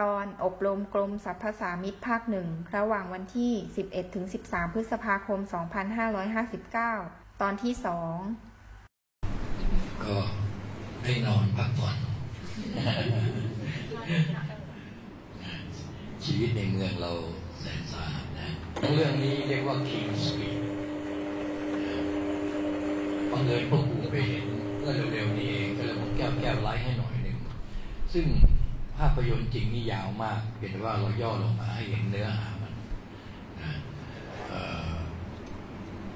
ตอนอบรมกรมสรรพสามิตภาคหนึ่งระหว่างวันที่ 11ถึง13 พฤษภาคม 2559 ตอนที่สองก็ให้นอนพักผ่อนชีวิตในเมืองเราแสนสาหัสนะเรื่องนี้เรียกว่า King Speed บังเอิญพวกกูไปเห็นเมื่อเร็วๆนี้เองก็เลยผมแก้วแก้วไลฟ์ให้หน่อยหนึ่งซึ่ง ภาพยนตร์จริงนี่ยาวมากเพียงแต่ว่าเราย่อลงมาให้เห็นเนื้อหามันนะเ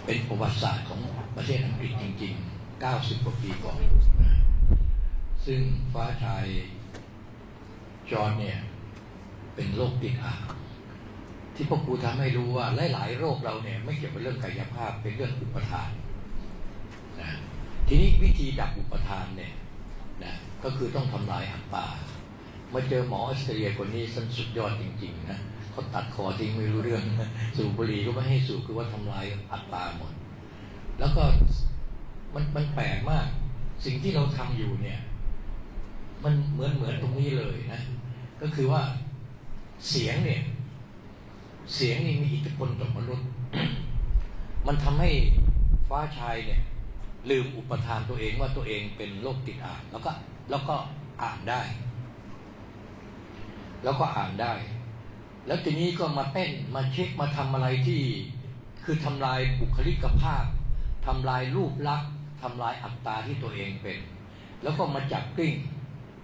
เป็นประวัติศาสตร์ของประเทศอังกฤษจริง ๆ 90 กว่าปีก่อนนะซึ่งฟ้าชายจอห์นเนี่ย เป็นโรคติดอ่างที่พ่อครูทำให้รู้ว่าหลาย ๆ โรคเราเนี่ย ไม่เกี่ยวกับเรื่องกายภาพเป็นเรื่องอุปทานนะทีนี้วิธีดับอุปทานเนี่ยนะก็คือต้องทำลายอัตตา มาเจอหมอออสเตรเลียคนนี้สันสุดยอดจริง ๆ นะเขาตัดคอทิ้งไม่รู้เรื่อง สูบบุหรี่ก็ไม่ให้สูบคือว่าทำลายอัตตาหมด แล้วก็มันมันแปลกมาก สิ่งที่เราทำอยู่เนี่ย มันเหมือนเหมือนตรงนี้เลยนะ ก็คือว่าเสียงเนี่ย เสียงนี่มีอิทธิพลต่อมนุษย์ มันทำให้ฟ้าชายเนี่ย ลืมอุปทานตัวเองว่าตัวเองเป็นโรคติดอ่าน แล้วก็แล้วก็อ่านได้ แล้วก็อ่านได้ แล้วทีนี้ก็มาเต้นมาเช็คมาทำอะไรที่คือทำลายบุคลิกภาพทำลายรูปลักษณ์ทำลายอัตตาที่ตัวเองเป็น แล้วก็มาจับกลิ้ง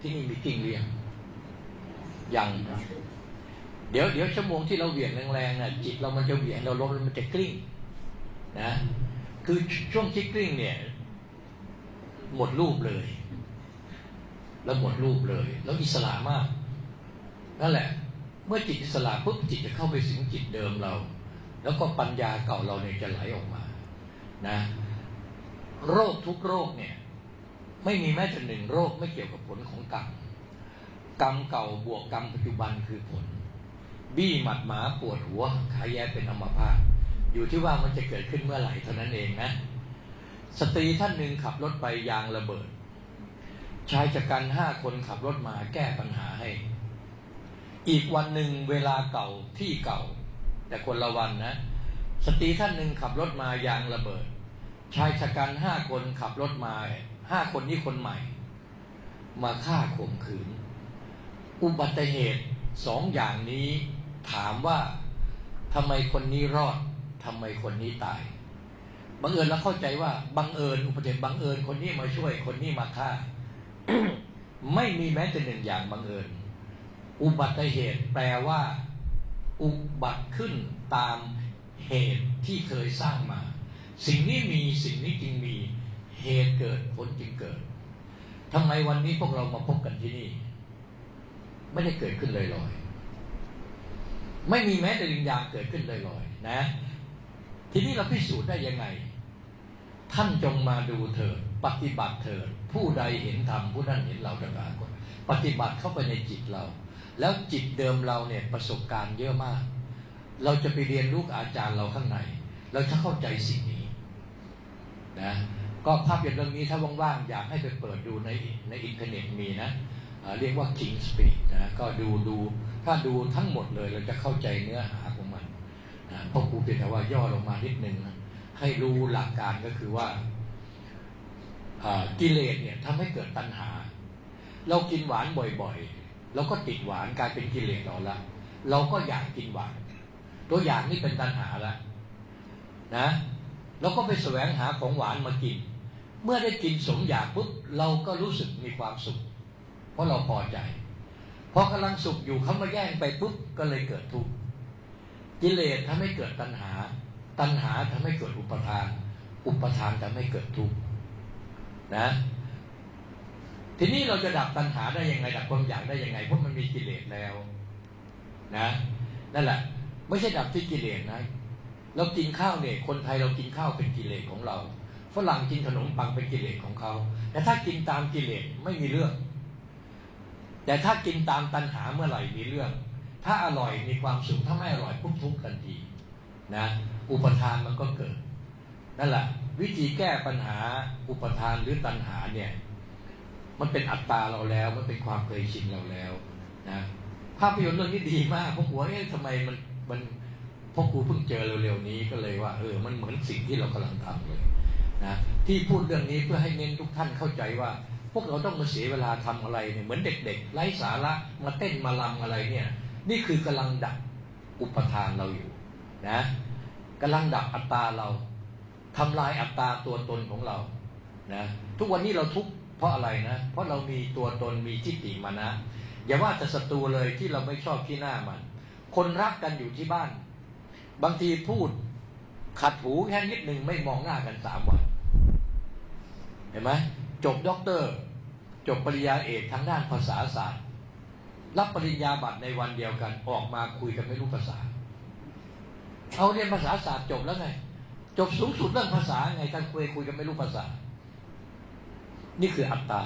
ที่นี่มีกลิ้งเรียงอย่างเดี๋ยวเดี๋ยวชั่วโมงที่เราเหวี่ยงแรงๆน่ะจิตเรามันจะเหวี่ยงเราล้มมันจะกลิ้งนะคือช่วงที่กลิ้งเนี่ย หมดรูปเลย แล้วหมดรูปเลย แล้วอิสระมาก นั่นแหละ เมื่อจิตอิสระปุ๊บจิตจะเข้าไปสิงจิตเดิมเรา แล้วก็ปัญญาเก่าเราเนี่ยจะไหลออกมานะโรคทุกโรคเนี่ย ไม่มีแม้แต่หนึ่งโรคไม่เกี่ยวกับผลของกรรมกรรมเก่าบวกกรรมปัจจุบันคือผล บี้หมัดหมาปวดหัวขาแย่เป็นอัมพาตอยู่ที่ว่ามันจะเกิดขึ้นเมื่อไหร่เท่านั้นเองนะ สตรีท่านหนึ่งขับรถไปยางระเบิด ชายจักกันห้าคนขับรถมาแก้ปัญหาให้ อีกวันหนึ่งเวลาเก่าที่เก่า แต่คนละวันนะ สตรีท่านหนึ่งขับรถมายางระเบิด ชายชะกันห้าคนขับรถมาห้าคนนี้คนใหม่ มาฆ่าข่มขืน อุบัติเหตุสองอย่างนี้ถามว่าทำไมคนนี้รอดทำไมคนนี้ตายบังเอิญเราเข้าใจว่าบังเอิญอุบัติเหตุบังเอิญคนนี้มาช่วยคนนี้มาฆ่า ไม่มีแม้แต่หนึ่งอย่างบังเอิญ อุบัติเหตุแปลว่า อุบัติขึ้นตามเหตุที่เคยสร้างมา สิ่งนี้มีสิ่งนี้จึงมีเหตุเกิดผลจึงเกิดทำไมวันนี้พวกเรามาพบกันที่นี่ ไม่ได้เกิดขึ้นลอยๆไม่มีแม้แต่วิญญาณเกิดขึ้นลอยๆนะ ทีนี้เราพิสูจน์ได้ยังไง ท่านจงมาดูเถิดปฏิบัติเถิดผู้ใดเห็นธรรมผู้นั้นเห็นเราต่างๆปฏิบัติเข้าไปในจิตเรา แล้วจิตเดิมเราเนี่ยประสบการณ์เยอะมาก เราจะไปเรียนรู้อาจารย์เราข้างใน เราจะเข้าใจสิ่งนี้นะก็ภาพยนตร์เรื่องนี้ถ้าว่างๆ อยากให้ไปเปิดดูในในอินเทอร์เน็ตมีนะเรียกว่า King Speed นะก็ดูดูถ้าดูทั้งหมดเลยเราจะเข้าใจเนื้อหาของมันนะพราะครูเพียงแต่ว่าย่อลงมานิดนึงนะให้รู้หลักการก็คือว่ากิเลสเนี่ยทำให้เกิดตัณหา เรากินหวานบ่อยๆ เราก็ติดหวานกลายเป็นกิเลสเราละเราก็อยากกินหวาน ตัวอย่างนี้เป็นตัณหาละนะเราก็ไปแสวงหาของหวานมากิน เมื่อได้กินสมอยากปุ๊บเราก็รู้สึกมีความสุข เพราะเราพอใจพอกำลังสุขอยู่เขามาแย่งไปปุ๊บก็เลยเกิดทุกข์กิเลสทำให้เกิดตัณหา ตัณหาทำให้เกิดอุปทาน อุปทานทำให้เกิดทุกข์นะ ทีนี้เราจะดับตัณหาได้ยังไงดับความอยากได้ยังไงเพราะมันมีกิเลสแล้วนะนั่นแหละ ไม่ใช่ดับที่กิเลสนะเรากินข้าวเนี่ยคนไทยเรากินข้าวเป็นกิเลสของเราฝรั่งกินขนมปังเป็นกิเลสของเขา แต่ถ้ากินตามกิเลสไม่มีเรื่อง แต่ถ้ากินตามตัณหาเมื่อไหร่มีเรื่อง ถ้าอร่อยมีความสุขถ้าไม่อร่อยปุ๊บทุกข์ทันทีนะอุปทานมันก็เกิดนั่นแหละวิธีแก้ปัญหาอุปทานหรือตัณหาเนี่ย มันเป็นอัตตาเราแล้ว มันเป็นความเคยชินเราแล้วนะภาพยนตร์เรื่องนี้ดีมากเพราะหัวเอ๊ะทำไมมันมันพ่อครูเพิ่งเจอเร็วๆนี้ก็เลยว่าเออมันเหมือนสิ่งที่เรากำลังทำเลยนะที่พูดเรื่องนี้เพื่อให้เน้นทุกท่านเข้าใจว่า พวกเราต้องมาเสียเวลาทำอะไรเนี่ยเหมือนเด็กๆไร้สาระมาเต้นมาลำอะไรเนี่ย นี่คือกำลังดับอุปาทานเราอยู่นะกำลังดับอัตตาเราทำลายอัตตาตัวตนของเรานะทุกวันนี้เราทุกข์เพราะอะไรนะ เพราะเรามีตัวตนมีทิฏฐิมานะ อย่าว่าแต่ศัตรูเลยที่เราไม่ชอบที่หน้ามัน คนรักกันอยู่ที่บ้าน บางทีพูดขัดหูแค่นิดหนึ่งไม่มองหน้ากันสามวัน เห็นไหมจบด็อกเตอร์ จบปริญญาเอกทางด้านภาษาศาสตร์ รับปริญญาบัตรในวันเดียวกันออกมาคุยกันไม่รู้ภาษาเอาเรียนภาษาศาสตร์จบแล้วไง จบสูงสุดเรื่องภาษาไงการคุยคุยกันไม่รู้ภาษา นี่คืออัตตา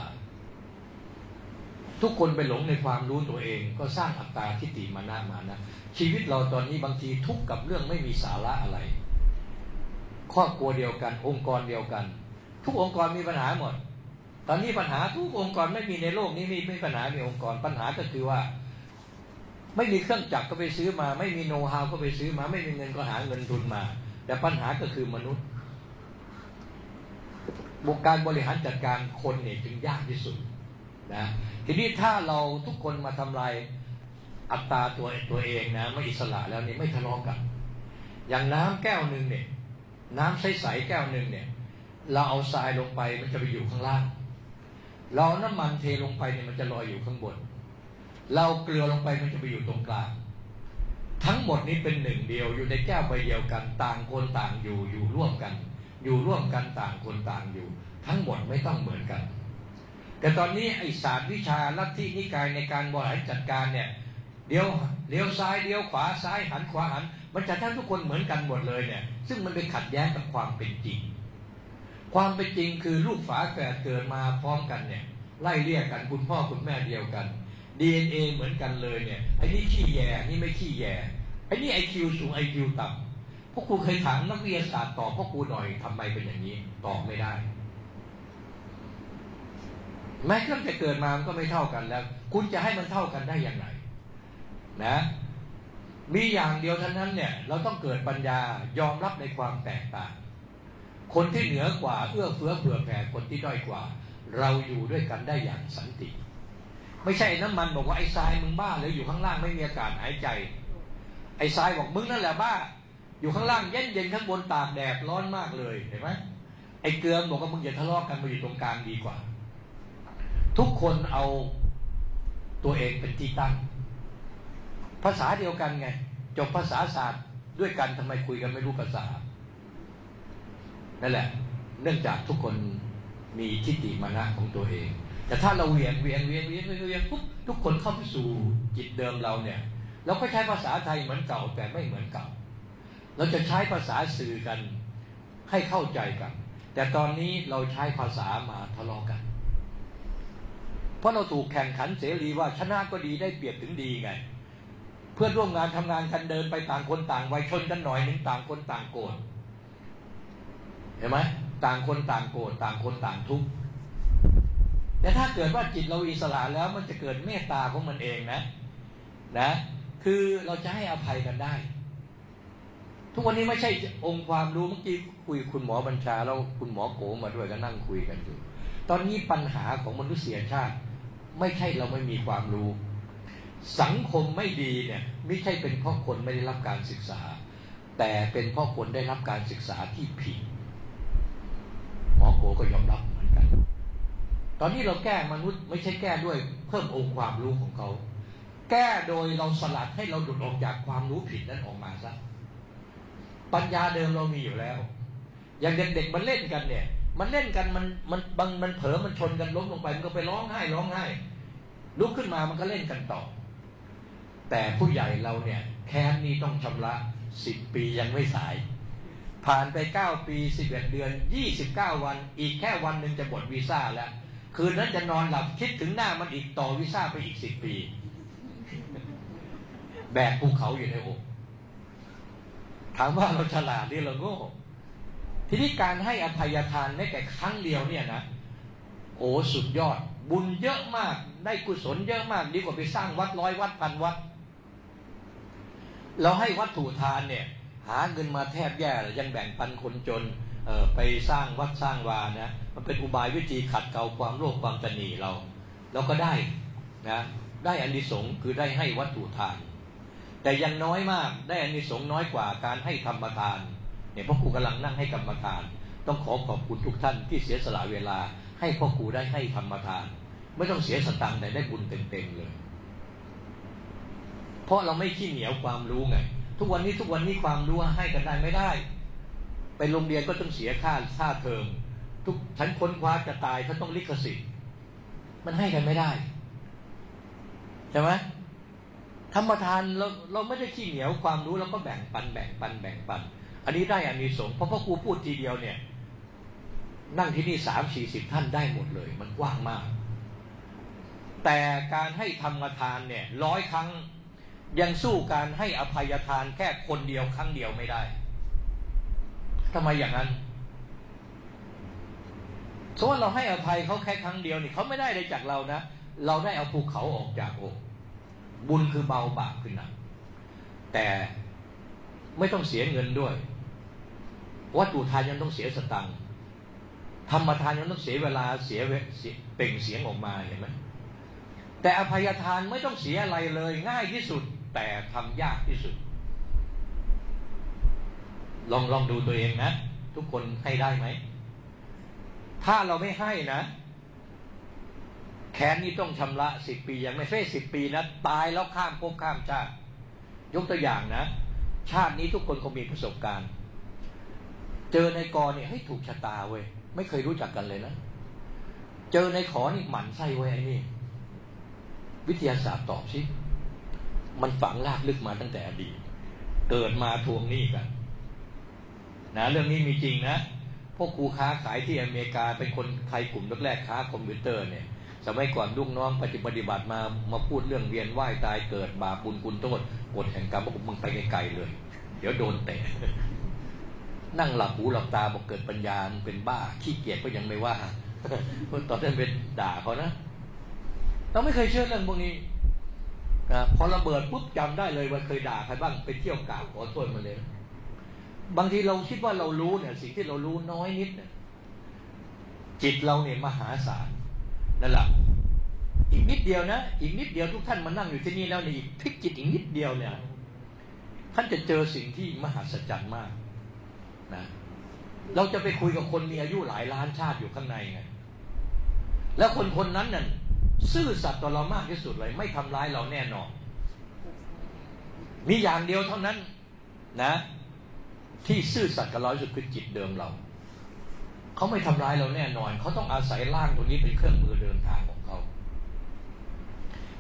ทุกคนไปหลงในความรู้ตัวเอง ก็สร้างอัตตาทิฏฐิมานะมานะ ชีวิตเราตอนนี้บางทีทุกข์กับเรื่องไม่มีสาระอะไร ครอบครัวเดียวกัน องค์กรเดียวกัน ทุกองค์กรมีปัญหาหมด ตอนนี้ปัญหาทุกองค์กรไม่มีในโลกนี้มีไม่ปัญหามีองค์กรปัญหาก็คือว่าไม่มีเครื่องจักรก็ไปซื้อมา ไม่มีโน้ตฮาวก็ไปซื้อมา ไม่มีเงินก็หาเงินทุนมา แต่ปัญหาก็คือมนุษย์ บุกการบริหารจัดการคนเนี่ยจึงยากที่สุดนะทีนี้ถ้าเราทุกคนมาทำลายอัตราตัวตัวเองนะไม่อิสระแล้วเนี่ยไม่ทะเลาะกัน อย่างน้ำแก้วหนึ่งเนี่ย น้ำใสๆแก้วหนึ่งเนี่ย เราเอาทรายลงไปมันจะไปอยู่ข้างล่าง เราน้ำมันเทลงไปเนี่ยมันจะลอยอยู่ข้างบน เราเกลือลงไปมันจะไปอยู่ตรงกลาง ทั้งหมดนี้เป็นหนึ่งเดียวอยู่ในแก้วใบเดียวกัน ต่างคนต่างอยู่อยู่ร่วมกัน อยู่ร่วมกันต่างคนต่างอยู่ ทั้งหมดไม่ต้องเหมือนกัน แต่ตอนนี้ไอศาสตร์วิชาลัทธินิกายในการบริหารจัดการเนี่ยเดี๋ยวเลี้ยวซ้ายเลี้ยวขวาซ้ายหันขวาหันมันจะทั้งทุกคนเหมือนกันหมดเลยเนี่ย ซึ่งมันไปขัดแย้งกับความเป็นจริง ความเป็นจริงคือลูกฝาแฝดเกิดมาพร้อมกันเนี่ย ไล่เรียกกันคุณพ่อคุณแม่เดียวกัน DNA เหมือนกันเลยเนี่ยไอ้นี่ขี้แย่นี่ไม่ขี้แย่ไอ้นี่ไอคิวสูงไอคิวต่ำ พวกครูเคยถามนักวิทยาศาสตร์ตอบพวกครูหน่อยทำไมเป็นอย่างนี้ตอบไม่ได้ แม้เครื่องจะเกิดมามันก็ไม่เท่ากันแล้ว คุณจะให้มันเท่ากันได้อย่างไรนะ มีอย่างเดียวเท่านั้นเนี่ย เราต้องเกิดปัญญายอมรับในความแตกต่าง คนที่เหนือกว่าเอื้อเฟื้อเผื่อแผ่คนที่ด้อยกว่า เราอยู่ด้วยกันได้อย่างสันติไม่ใช่น้ำมันบอกว่าไอ้ทรายมึงบ้าเลยอยู่ข้างล่างไม่มีอากาศหายใจ ไอ้ทรายบอกมึงนั่นแหละบ้า อยู่ข้างล่างเย็นเย็นข้างบนตากแดดร้อนมากเลยเห็นไหมไอ้เกลือบอกว่ามึงอย่าทะเลาะกันมาอยู่ตรงกลางดีกว่า ทุกคนเอาตัวเองเป็นที่ตั้ง ภาษาเดียวกันไง จบภาษาศาสตร์ด้วยกันทำไมคุยกันไม่รู้ภาษา นั่นแหละ เนื่องจากทุกคนมีทิฏฐิมานะของตัวเอง แต่ถ้าเราเวียนเวียนเวียนเวียนเวียนปุ๊บทุกคนเข้าไปสู่จิตเดิมเราเนี่ย เราก็ใช้ภาษาไทยเหมือนเก่าแต่ไม่เหมือนเก่า เราจะใช้ภาษาสื่อกันให้เข้าใจกัน แต่ตอนนี้เราใช้ภาษามาทะเลาะกัน เพราะเราถูกแข่งขันเสรีว่าชนะก็ดีได้เปรียบถึงดีไง เพื่อนร่วมงานทำงานกันเดินไปต่างคนต่างไวชนกันหน่อยหนึ่งต่างคนต่างโกรธเห็นไหมต่างคนต่างโกรธต่างคนต่างทุกข์แต่ถ้าเกิดว่าจิตเราอิสระแล้วมันจะเกิดเมตตาของมันเองนะนะ คือเราจะให้อภัยกันได้ ทุกวันนี้ไม่ใช่องค์ความรู้เมื่อกี้คุยคุณหมอบัญชาแล้วคุณหมอโกมาด้วยก็นั่งคุยกันอยู่ ตอนนี้ปัญหาของมนุษยชาติ ไม่ใช่เราไม่มีความรู้ สังคมไม่ดีเนี่ยไม่ใช่เป็นเพราะคนไม่ได้รับการศึกษา แต่เป็นเพราะคนได้รับการศึกษาที่ผิด หมอโกก็ยอมรับเหมือนกัน ตอนนี้เราแก้มนุษย์ไม่ใช่แก้ด้วยเพิ่มองค์ความรู้ของเขา แก้โดยเราสลัดให้เราหลุดออกจากความรู้ผิดนั้นออกมาซะ ปัญญาเดิมเรามีอยู่แล้ว อย่างเด็กๆมันเล่นกันเนี่ย มันเล่นกันมันมันบางมันเผลอมันชนกันล้มลงไปมันก็ไปร้องไห้ร้องไห้ลุกขึ้นมามันก็เล่นกันต่อ แต่ผู้ใหญ่เราเนี่ยแค้นนี้ต้องชำระสิบปียังไม่สาย ผ่านไปเก้าปีสิบเอ็ดเดือนยี่สิบเก้าวัน อีกแค่วันหนึ่งจะหมดวีซ่าแล้ว คืนนั้นจะนอนหลับคิดถึงหน้ามันอีกต่อวีซ่าไปอีกสิบปี แบกภูเขาอยู่ในอก ถามว่าเราฉลาดหรือเราโง่ทีนี้การให้อภัยทานแม้แต่ครั้งเดียวเนี่ยนะโอ้สุดยอด บุญเยอะมาก ได้กุศลเยอะมาก ดีกว่าไปสร้างวัดร้อยวัดพันวัด เราให้วัตถุทานเนี่ย หาเงินมาแทบแย่เลยยังแบ่งปันคนจนไปสร้างวัดสร้างวานะมันเป็นอุบายวิธีขัดเกลาความโลภความตนีเรา เราก็ได้นะได้อันดิสงคือได้ให้วัตถุทาน แต่ยังน้อยมากได้อันดิสงส์น้อยกว่าการให้ธรรมทานเนี่ยพ่อครูกำลังนั่งให้กรรมทาน ต้องขอขอบคุณทุกท่านที่เสียสละเวลา ให้พ่อครูได้ให้ธรรมทาน ไม่ต้องเสียสตังค์แต่ได้บุญเต็มๆเลย เพราะเราไม่ขี้เหนียวความรู้ไงทุกวันนี้ทุกวันนี้ความรู้ให้กันได้ไม่ได้ ไปโรงเรียนก็ต้องเสียค่าค่าเทอมทุกฉันค้นคว้าจะตายเขาต้องลิขสิทธิ์มันให้กันไม่ได้ใช่ไหม ธรรมทานเราเราไม่ได้ขี้เหนียวความรู้เราก็แบ่งปันแบ่งปันแบ่งปัน อันนี้ได้อานิสงส์เพราะพ่อครูพูดทีเดียวเนี่ย นั่งที่นี่สามสี่สิบท่านได้หมดเลย มันกว้างมาก แต่การให้ธรรมทานเนี่ยร้อยครั้งยังสู้การให้อภัยทานแค่คนเดียวครั้งเดียวไม่ได้ทำไมอย่างนั้นสมมติเราให้อภัยเขาแค่ครั้งเดียวนี่เขาไม่ได้เลยจากเรานะ เราได้เอาภูเขาออกจากอก บุญคือเบาบาปขึ้นหนักแต่ไม่ต้องเสียเงินด้วย วัตถุทานยังต้องเสียสตังค์ธรรมทานยังต้องเสียเวลาเสียเป่งเสียงออกมาเห็นไหมแต่อภัยทานไม่ต้องเสียอะไรเลย ง่ายที่สุด แต่ทำยากที่สุด ลองลองดูตัวเองนะ ทุกคนให้ได้ไหม ถ้าเราไม่ให้นะ แค้นนี้ต้องชำระสิบปียังไม่ใช่สิบปีนะตายแล้วข้ามภพข้ามชาติ ยกตัวอย่างนะ ชาตินี้ทุกคนคงมีประสบการณ์ เจอในกอเนี่ยให้ถูกชะตาเว้ยไม่เคยรู้จักกันเลยนะ เจอในขอนี่หมันไส้เว้ยไอ้นี่วิทยาศาสตร์ตอบสิมันฝังลากลึกมาตั้งแต่อดีตเกิดมาทวงหนี้กันนะเรื่องนี้มีจริงนะพวกครูค้าขายที่อเมริกาเป็นคนไทยกลุ่มแรกๆค้าคอมพิวเตอร์เนี่ย สมัยก่อนลูกน้องปฏิบัติมามาพูดเรื่องเวียนว่ายตายเกิดบาปบุญคุณโทษกฎแห่งกรรมบอกมึงไปไกลๆเลย เดี๋ยวโดนเตะนั่งหลับหูหลับตาบอกเกิดปัญญาเป็นบ้าขี้เกียจก็ยังไม่ว่าตอนนั้นเป็นด่าเขานะเราไม่เคยเชื่อเรื่องพวกนี้นะพอระเบิดปุ๊บจำได้เลยว่าเคยด่าใครบ้างไปเที่ยวกล่าวขอโทษมาเลย บางทีเราคิดว่าเรารู้เนี่ย สิ่งที่เรารู้น้อยนิดเนี่ยจิตเราเนี่ยมหาศาล นั่นแหละอีกนิดเดียวนะ อีกนิดเดียวทุกท่านมานั่งอยู่ที่นี่แล้วในอีกพลิกจิตอีกนิดเดียวเนี่ย ท่านจะเจอสิ่งที่มหัศจรรย์มากนะเราจะไปคุยกับคนมีอายุหลายล้านชาติอยู่ข้างในไงแล้วคนคนนั้นนั่นซื่อสัตย์ต่อเรามากที่สุดเลย ไม่ทำร้ายเราแน่นอน มีอย่างเดียวเท่านั้นนะ ที่ซื่อสัตย์กับเราสุดคือจิตเดิมเรา เขาไม่ทำร้ายเราแน่นอน เขาต้องอาศัยร่างตัวนี้เป็นเครื่องมือเดินทางของเขา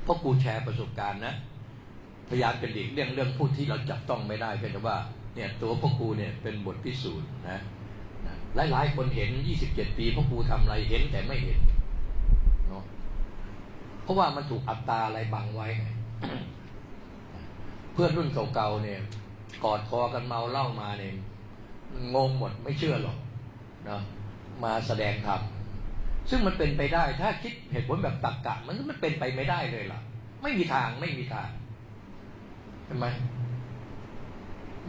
เพราะกูแชร์ประสบการณ์นะพยายามเป็นหลีกเรื่องเรื่องพูดที่เราจับต้องไม่ได้เพียงแต่ว่าเนี่ยตัวพ่อครูเนี่ยเป็นบทพิสูจน์นะหลายๆคนเห็น 27 ปีพ่อครูทำอะไรเห็นแต่ไม่เห็นเนาะเพราะว่ามันถูกอัตตาอะไรบังไว้ เพื่อนรุ่นเก่าๆเนี่ย กอดคอกันเมาเล่ามาเนี่ยงงหมดไม่เชื่อหรอกเนาะ มาแสดงธรรมซึ่งมันเป็นไปได้ ถ้าคิดเหตุผลแบบตักกะ มันมันเป็นไปไม่ได้เลยล่ะ ไม่มีทางไม่มีทางเห็นไหม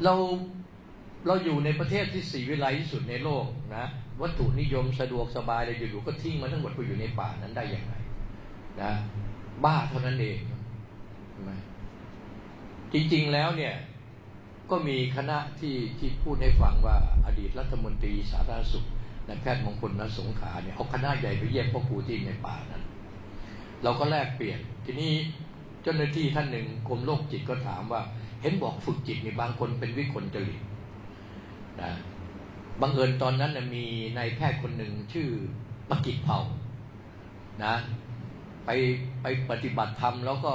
เราเราอยู่ในประเทศที่สีวิไลที่สุดในโลกนะวัตถุนิยมสะดวกสบายเลยอยู่ๆก็ทิ้งมาทั้งหมดไปอยู่ในป่านั้นได้อย่างไรนะบ้าเท่านั้นเองใช่ไหมจริงๆแล้วเนี่ยก็มีคณะที่ที่พูดให้ฟังว่าอดีตรัฐมนตรีสาธารณสุข นายแพทย์มงคลนสงขาเนี่ยเอาคณะใหญ่ไปเยี่ยมพ่อครูที่ในป่านั้น เราก็แลกเปลี่ยน ทีนี้เจ้าหน้าที่ท่านหนึ่งกรมโรคจิตก็ถามว่า เห็นบอกฝึกจิตมีบางคนเป็นวิกลจริตนะบังเอิญตอนนั้นมีนายแพทย์คนหนึ่งชื่อปกิจเผ่านะไปไปปฏิบัติธรรมแล้วก็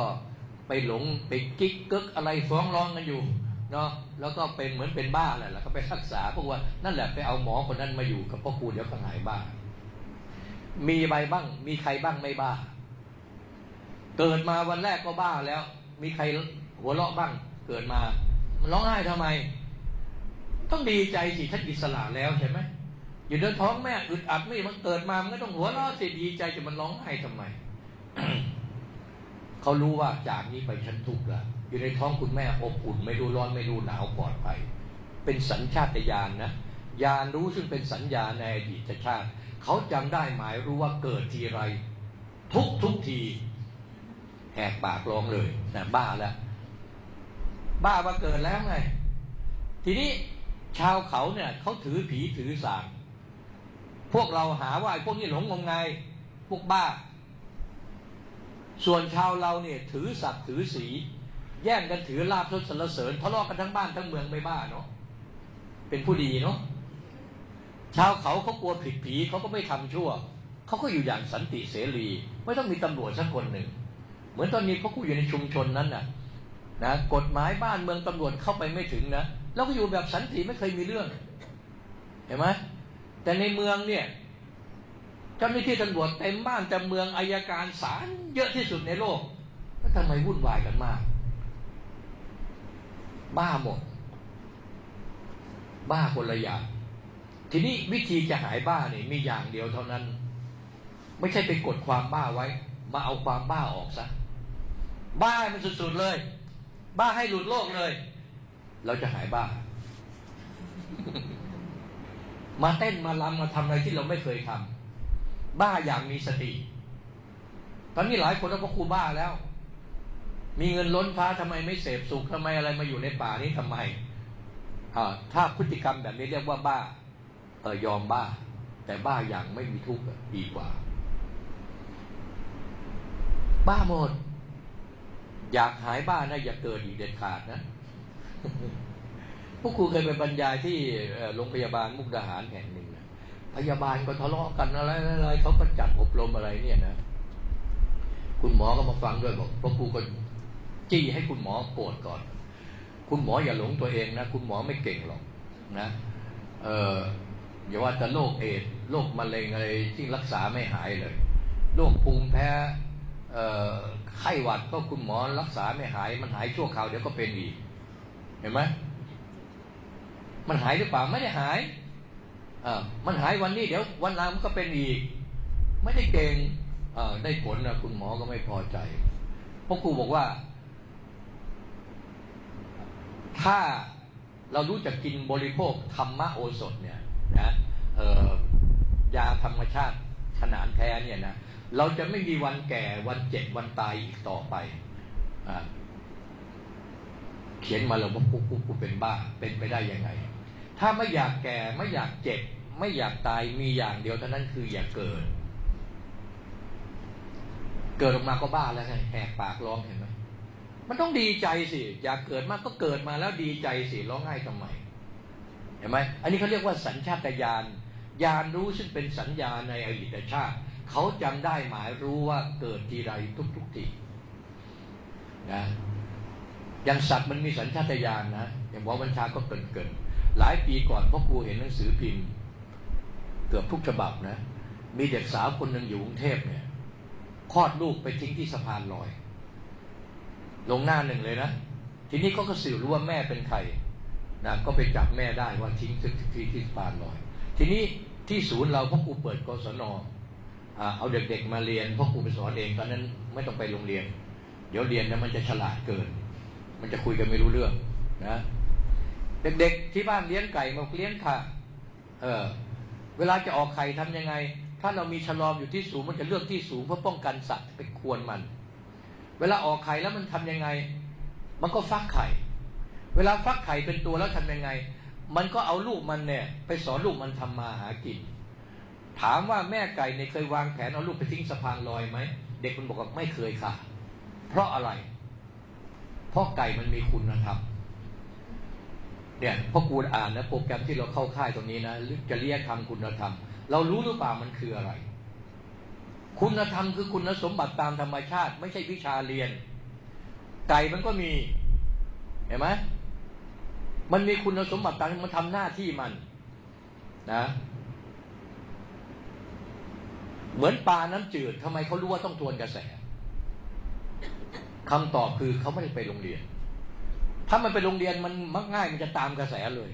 ไปหลงไปกิ๊กกึกอะไรฟ้องร้องกันอยู่ เนาะแล้วก็เป็นเหมือนเป็นบ้าแหละแล้วก็ไปรักษาพวกว่านั่นแหละไปเอาหมอคนนั้นมาอยู่กับพ่อครูเดี๋ยวก็หายบ้า มีใบบ้าง มีใครบ้างไม่บ้า เกิดมาวันแรกก็บ้าแล้ว มีใครหัวเราะบ้าง เกิดมาร้องไห้ทำไม ต้องดีใจสิท่านอิสระแล้วใช่ไหมอยู่ในท้องแม่อึดอัดไม่มันเกิดมามันก็ต้องหัวเราะสิดีใจจะมันร้องไห้ทำไม เขารู้ว่าจากนี้ไปฉันทุกข์ละอยู่ในท้องคุณแม่อบอุ่น ไม่รู้ร้อนไม่รู้หนาวปลอดภัยเป็นสัญชาตญาณนนะญาณรู้ซึ่งเป็นสัญญาในอดีตชาติเขาจำได้หมายรู้ว่าเกิดทีไร ทุกทุกทีแหกปากร้องเลยนะบ้าแล้วบ้ามาเกิดแล้วไง ทีนี้ชาวเขาเนี่ยเขาถือผีถือสางพวกเราหาว่าไอ้พวกนี้หลงงมงายพวกบ้า ส่วนชาวเราเนี่ยถือศักดิ์ถือสี แย่งกันถือลาบทศสรรเสริญทะเลาะกันทั้งบ้านทั้งเมืองไม่บ้าเนาะเป็นผู้ดีเนาะชาวเขาเขากลัวผิดผีเขาก็ไม่ทำชั่วเขาก็อยู่อย่างสันติเสรี ไม่ต้องมีตำรวจสักคนหนึ่ง เหมือนตอนนี้เขากู้อยู่ในชุมชนนั้นน่ะนะกฎหมายบ้านเมืองตำรวจเข้าไปไม่ถึงนะแล้วก็อยู่แบบสันติไม่เคยมีเรื่องเห็นไหมแต่ในเมืองเนี่ย เจ้าหน้าที่ตำรวจเต็มบ้านเต็มเมืองอายการศาลเยอะที่สุดในโลกแล้วทำไมวุ่นวายกันมาก บ้าหมด บ้าคนละอย่างทีนี้วิธีจะหายบ้าเนี่ยมีอย่างเดียวเท่านั้น ไม่ใช่ไปกดความบ้าไว้ มาเอาความบ้าออกซะบ้ามันสุดๆเลย บ้าให้หลุดโลกเลย เราจะหายบ้า มาเต้นมาลำมาทำอะไรที่เราไม่เคยทำ บ้าอย่างมีสติ ตอนนี้หลายคนก็ครูบ้าแล้ว มีเงินล้นฟ้าทำไมไม่เสพสุขทำไมอะไรมาอยู่ในป่านี้ทำไมถ้าพฤติกรรมแบบนี้เรียกว่าบ้าเออยอมบ้า แต่บ้าอย่างไม่มีทุกข์ดีกว่า บ้าหมด อยากหายบ้านะอย่าเกิดอีกเด็ดขาดนะพวกครูเคยไปบรรยายที่โรงพยาบาลมุกดาหารแห่งหนึ่ง พยาบาลก็ทะเลาะกันอะไรอะไรเขาก็จัดอบรมอะไรเนี่ยนะ คุณหมอก็มาฟังด้วยบอกพวกครูก็จี้ให้คุณหมอโกรธก่อน คุณหมออย่าหลงตัวเองนะ คุณหมอไม่เก่งหรอกนะ เอออย่าว่าแต่โรคเอดโรคมะเร็งอะไรที่รักษาไม่หายเลยโรคภูมิแพ้ไข้หวัดก็คุณหมอรักษาไม่หาย มันหายชั่วคราวเดี๋ยวก็เป็นอีก เห็นไหมมันหายหรือเปล่าไม่ได้หาย อมันหายวันนี้เดี๋ยววันหลังมันก็เป็นอีก ไม่ได้เก่งได้ผลนะคุณหมอก็ไม่พอใจเพราะครูบอกว่า ถ้าเรารู้จักกินบริโภคธรรมโอสถเนี่ยนะยาธรรมชาติขนานแท้เนี่ยนะเราจะไม่มีวันแก่วันเจ็บวันตายอีกต่อไปอเขียนมาแล้วว่ากูกูกูเป็นบ้าเป็นไปได้ยังไง ถ้าไม่อยากแก่ไม่อยากเจ็บ ไม่อยากตายมีอย่างเดียวเท่านั้นคืออย่าเกิด เกิดออกมาก็บ้าแล้วไงแหกปากร้องเห็นไหมมันต้องดีใจสิ อยากเกิดมากก็เกิดมาแล้วดีใจสิร้องไห้ทำไมเห็นไหมอันนี้เขาเรียกว่าสัญชาตญาณญาณรู้ซึ่งเป็นสัญญาในอดีตชาติ เขาจำได้หมายรู้ว่าเกิดทีไรทุกทุกทีนะอย่างสัตว์มันมีสัญชาตญาณนะอย่างหมอบัญชาก็เกินเกิน หลายปีก่อนพ่อครูเห็นหนังสือพิมพ์ เกือบทุกฉบับนะ มีเด็กสาวคนหนึ่งอยู่กรุงเทพเนี่ยคลอดลูกไปทิ้งที่สะพานลอย ลงหน้าหนึ่งเลยนะ ทีนี้เขาก็สืบรู้ว่าแม่เป็นใครนะก็ไปจับแม่ได้ว่าทิ้งที่ที่สะพานลอย ทีนี้ที่ศูนย์เราพ่อครูเปิดกศนเอาเด็กๆมาเรียนพ่อครูไปสอนเองตอนนั้นไม่ต้องไปโรงเรียน เดี๋ยวเรียนแล้วมันจะฉลาดเกิน มันจะคุยกันไม่รู้เรื่องนะ เด็กๆที่บ้านเลี้ยงไก่มาเลี้ยงค่ะ เออ เวลาจะออกไข่ทํำยังไง ถ้าเรามีฉลอมอยู่ที่สูงมันจะเลือกที่สูงเพื่อป้องกันสัตว์ไปควรมัน เวลาออกไข่แล้วมันทำยังไง มันก็ฟักไข่ เวลาฟักไข่เป็นตัวแล้วทำยังไง มันก็เอาลูกมันเนี่ย ไปสอนลูกมันทำมาหากิน ถามว่าแม่ไก่เนี่ยเคยวางแผนเอาลูกไปทิ้งสะพานลอยไหมเด็กมันบอกว่าไม่เคยค่ะ เพราะอะไร เพราะไก่มันมีคุณนะครับ เนี่ยพอกูอ่านนะโปรแกรมที่เราเข้าค่ายตรงนี้นะจะเรียกทำคุณธรรม เรารู้หรือเปล่ามันคืออะไร คุณธรรมคือคุณสมบัติตามธรรมชาติ ไม่ใช่วิชาเรียน ไก่มันก็มีเห็นไหมมันมีคุณสมบัติตามมันทำหน้าที่มันนะ เหมือนปลาน้ำจืดทำไมเขารู้ว่าต้องทวนกระแสคำตอบคือเขาไม่ได้ไปโรงเรียน ถ้ามันไปโรงเรียนมันมักง่ายมันจะตามกระแสเลย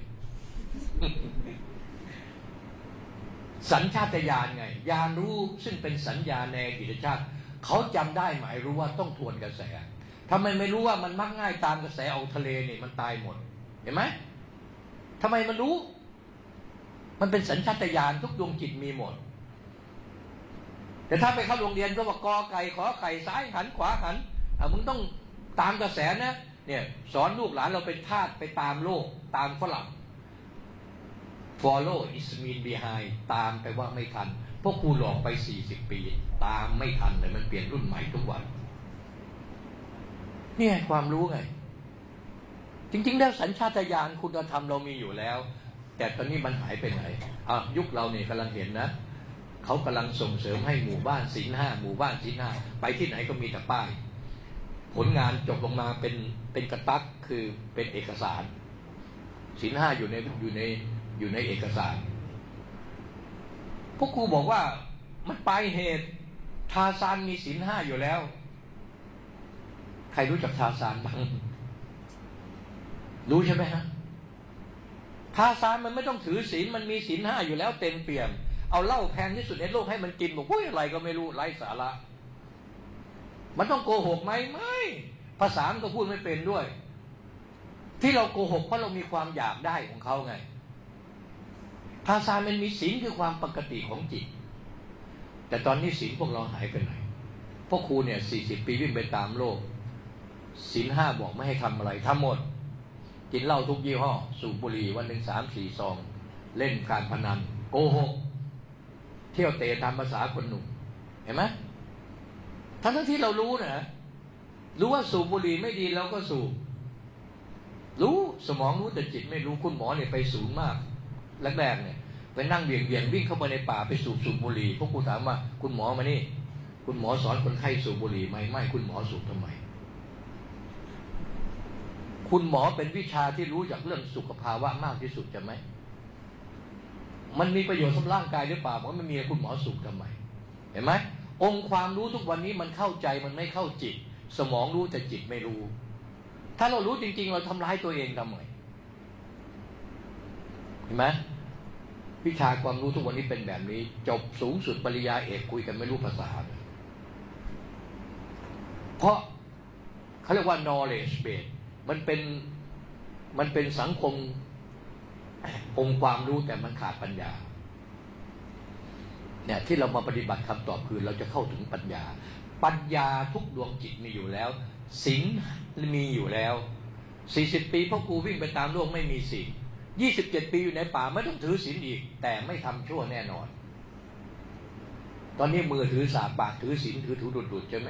สัญชาตญาณไงญาณรู้ซึ่งเป็นสัญญาในอดีตชาติเขาจำได้หมายรู้ว่าต้องทวนกระแสทำไมไม่รู้ว่ามันมักง่ายตามกระแสออกทะเลนี่มันตายหมด เห็นไหมทำไมมันรู้ มันเป็นสัญชาตญาณทุกดวงจิตมีหมด แต่ถ้าไปเข้าโรงเรียนก็ว่ากอไก่ขอไก่ซ้ายหันขวาหันอะมึงต้องตามกระแสนะ เนี่ยสอนลูกหลานเราเป็นทาสไปตามโลก ตามฝรั่ง follow is mean behind ตามไปว่าไม่ทันพวกครูหลอกไปสี่สิบปี ตามไม่ทันเลยมันเปลี่ยนรุ่นใหม่ทุกวันนี่ความรู้ไง จริง ๆ แล้วสัญชาตญาณคุณธรรมเรามีอยู่แล้ว แต่ตอนนี้มันหายไปไหนอะยุคเราเนี่ยกำลังเห็นนะเขากำลังส่งเสริมให้หมู่บ้านศีลห้าหมู่บ้านศีลห้าไปที่ไหนก็มีแต่ป้าย ผลงานจบลงมาเป็นเป็นกระตักคือเป็นเอกสารศีลห้าอยู่ในอยู่ในอยู่ในเอกสารพวกครูบอกว่ามันไปเหตุทาซานมีศีลห้าอยู่แล้ว ใครรู้จักทาซานบ้างรู้ใช่ไหมฮะทาซานมันไม่ต้องถือศีลมันมีศีลห้าอยู่แล้วเต็มเปี่ยม เอาเหล้าแพงที่สุดในโลกให้มันกินบอกว่าอะไรก็ไม่รู้ไร้สาระ มันต้องโกหกไหมไม่ ภาษามันก็พูดไม่เป็นด้วย ที่เราโกหกเพราะเรามีความอยากได้ของเขาไงทาซามันมีศีลคือความปกติของจิต แต่ตอนนี้ศีลพวกเราหายไปไหนพวกครูเนี่ยสี่สิบปีวิ่งไปตามโลกศีลห้าบอกไม่ให้ทำอะไรทั้งหมด กินเหล้าทุกยี่ห้อ สูบบุหรี่วันหนึ่งสามสี่ซอง เล่นการพนัน โกหก เที่ยวเตะตามภาษาคนหนุ่ม เห็นไหม ทั้งที่เรารู้นะรู้ว่าสูบบุหรี่ไม่ดีเราก็สูบ รู้สมองรู้แต่จิตไม่รู้คุณหมอเนี่ยไปสูงมากแรกๆเนี่ยไปนั่งเบี่ยงเบี่ยงวิ่งเข้าไปในป่าไปสูบสูบบุหรี่พวกกูถามว่า คุณหมอมานี่ คุณหมอสอนคนไข้สูบบุหรี่ไหมไม่คุณหมอสูบทำไม คุณหมอเป็นวิชาที่รู้จากเรื่องสุขภาวะมากที่สุดจะไหมมันมีประโยชน์สำหรับร่างกายหรือเปล่ามันไม่มีคุณหมอสูบทำไม เห็นไหม องค์ความรู้ทุกวันนี้มันเข้าใจมันไม่เข้าจิต สมองรู้แต่จิตไม่รู้ ถ้าเรารู้จริง ๆ เราทำร้ายตัวเองทำไมเห็นไหมวิชาความรู้ทุกวันนี้เป็นแบบนี้ จบสูงสุดปริญญาเอกคุยกันไม่รู้ภาษา เพราะเขาเรียกว่า knowledge base มันเป็นมันเป็นสังคมองค์ความรู้แต่มันขาดปัญญา เนี่ยที่เรามาปฏิบัติคำตอบคือเราจะเข้าถึงปัญญา ปัญญาทุกดวงจิตมีอยู่แล้วศีลมีอยู่แล้วสี่สิบปีพ่อครูวิ่งไปตามโลกไม่มีศีลยี่สิบเจ็ดปีอยู่ในป่าไม่ต้องถือศีลอีก แต่ไม่ทำชั่วแน่นอน ตอนนี้มือถือสาปากถือศีลถือถูดุดดุดใช่ไหม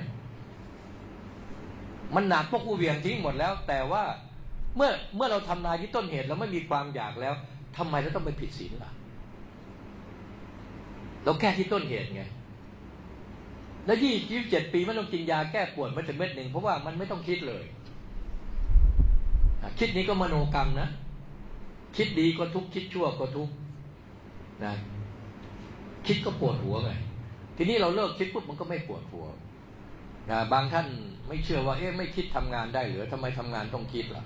มันหนักพวกกูเวียงทิ้งหมดแล้ว แต่ว่าเมื่อเมื่อเราทำนายที่ต้นเหตุเราไม่มีความอยากแล้วทำไมเราต้องไปผิดศีลล่ะ เราแก้ที่ต้นเหตุไง แล้วยี่สิบเจ็ดปีไม่ต้องกินยาแก้ปวดมันจะเม็ดหนึ่งเพราะว่ามันไม่ต้องคิดเลย คิดนี้ก็มโนกรรมนะ คิดดีก็ทุกคิดชั่วก็ทุกนะคิดก็ปวดหัวไง ทีนี้เราเลิกคิดปุ๊บมันก็ไม่ปวดหัวนะบางท่านไม่เชื่อว่าเอ๊ะไม่คิดทำงานได้หรือทำไมทำงานต้องคิดล่ะ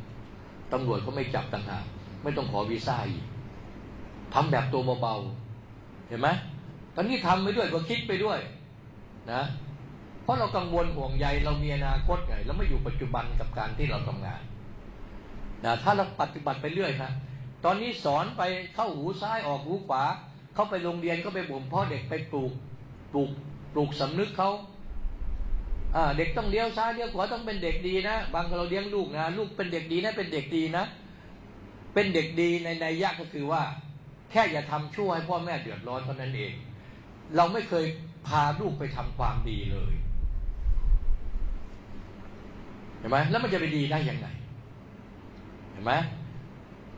ตำรวจก็ไม่จับต่างหากไม่ต้องขอวีซ่าอีกทำแบบตัวเบาๆเห็นไหม ตอนนี้ทำไปด้วยก็คิดไปด้วยนะเพราะเรากังวลห่วงใยเรามีอนาคตไงเราไม่อยู่ปัจจุบันกับการที่เราทำงานนะถ้าเราปฏิบัติไปเรื่อยนะตอนนี้สอนไปเข้าหูซ้ายออกหูขวา เข้าไปโรงเรียนก็ไปบ่มพ่อเด็กไปปลูกปลูกปลูกสำนึกเขาเด็กต้องเลี้ยวซ้ายเลี้ยวขวาต้องเป็นเด็กดีนะ บางเราเลี้ยงลูกนะลูกเป็นเด็กดีนะเป็นเด็กดีนะ เป็นเด็กดีในในยากก็คือว่า แค่อย่าทำชั่วให้พ่อแม่เดือดร้อนเท่านั้นเอง เราไม่เคยพาลูกไปทำความดีเลยเห็นไหมแล้วมันจะไปดีได้ยังไงเห็นไหม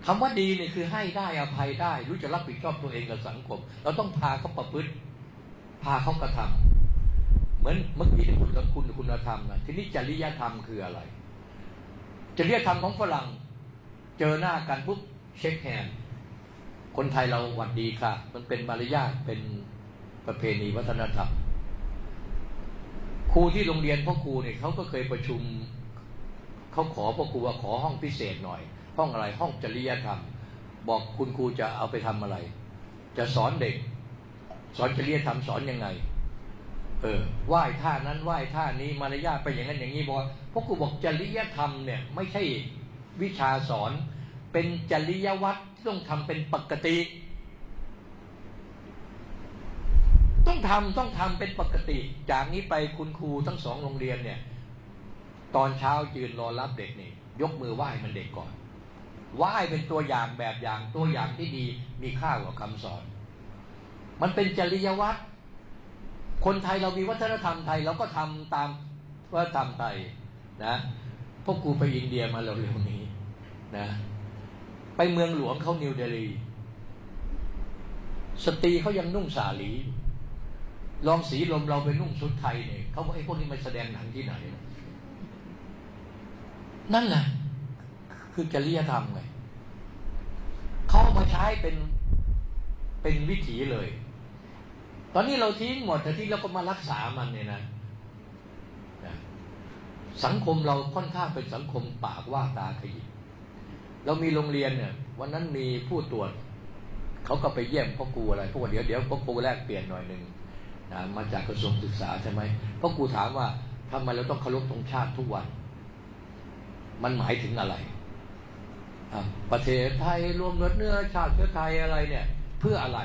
คำว่าดีเนี่ยคือให้ได้อภัยได้ รู้จะรับผิดชอบตัวเองกับสังคม เราต้องพาเขาประพฤติ พาเขากระทำเหมือนเมื่อกี้ที่พูดกับคุณคุณธรรมนะทีนี้จริยธรรมคืออะไร จริยธรรมของฝรั่ง เจอหน้ากันปุ๊บเช็คแฮนด์คนไทยเราหวัดดีค่ะ มันเป็นมารยาทเป็น ประเพณีวัฒนธรรม ครูที่โรงเรียนพ่อครูเนี่ยเขาก็เคยประชุมเขาขอพ่อครูว่าขอห้องพิเศษหน่อย ห้องอะไรห้องจริยธรรม บอกคุณครูจะเอาไปทำอะไร จะสอนเด็ก สอนจริยธรรมสอนยังไง เออไหว้ท่านั้นไหว้ท่านี้มารยาทไปอย่างนั้นอย่างนี้บอกพราะกูบอกจริยธรรมเนี่ยไม่ใช่วิชาสอนเป็นจริยวัตรที่ต้องทำเป็นปกติ ต้องทำต้องทำเป็นปกติ จากนี้ไปคุณครูทั้งสองโรงเรียนเนี่ย ตอนเช้ายืนรอรับเด็กนี่ยกมือไหว้มันเด็กก่อนไหว้เป็นตัวอย่างแบบอย่างตัวอย่างที่ดีมีค่ากว่าคำสอน มันเป็นจริยวัตรคนไทยเรามีวัฒนธรรมไทยเราก็ทำตามวัฒนธรรมไทยนะพวกกูไปอินเดียมาเร็วๆนี้นะไปเมืองหลวงเขานิวเดลีสตรีเขายังนุ่งสาลี ลองสีลมเราไปนุ่งชุดไทยเนี่ยเขาบอกไอ้พวกนี้มาแสดงหนังที่ไหน นั่นแหละ คือจริยธรรมไงเขามาใช้เป็นเป็นวิถีเลย ตอนนี้เราทิ้งหมดแต่ที่เราก็มารักษามันเนี่ยนะสังคมเราค่อนข้างเป็นสังคมปากว่าตาขยิบเรามีโรงเรียนเนี่ย วันนั้นมีผู้ตรวจเขาก็ไปเยี่ยมพ่อครูอะไรพวกเดี๋ยวเดี๋ยวพ่อครูแรกเปลี่ยนหน่อยหนึ่ง นะมาจากกระทรวงศึกษาใช่ไหมเพ่อครูถามว่าทำไมเราต้องเคารพธงชาติทุกวัน มันหมายถึงอะไรประเทศไทยรวมเนื้อชาติเชื้อไทยอะไรเนี่ย เพื่ออะไร